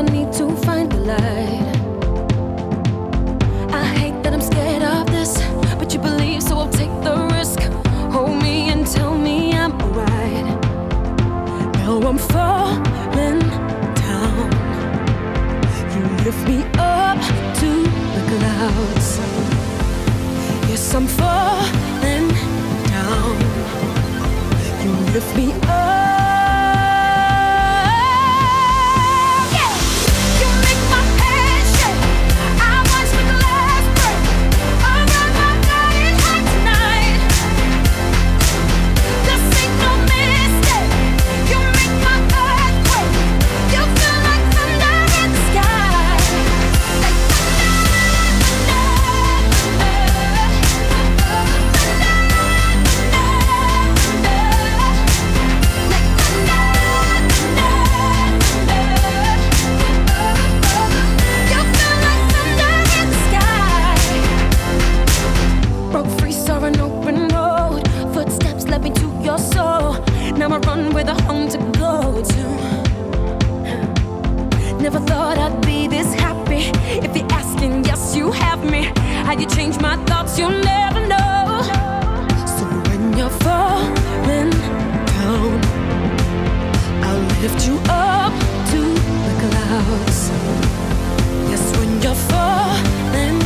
I need to find the light. I hate that I'm scared of this, but you believe, so I'll take the risk. Hold me and tell me I'm alright. Now I'm falling down. You lift me up to the clouds. Yes, I'm falling down. You lift me up. Free, an open road. Footsteps led me to your soul. Now I run with a home to go to. Never thought I'd be this happy. If you're asking, yes, you have me. How you change my thoughts, you'll never know. So when you're falling down, I'll lift you up to the clouds. Yes, when you're falling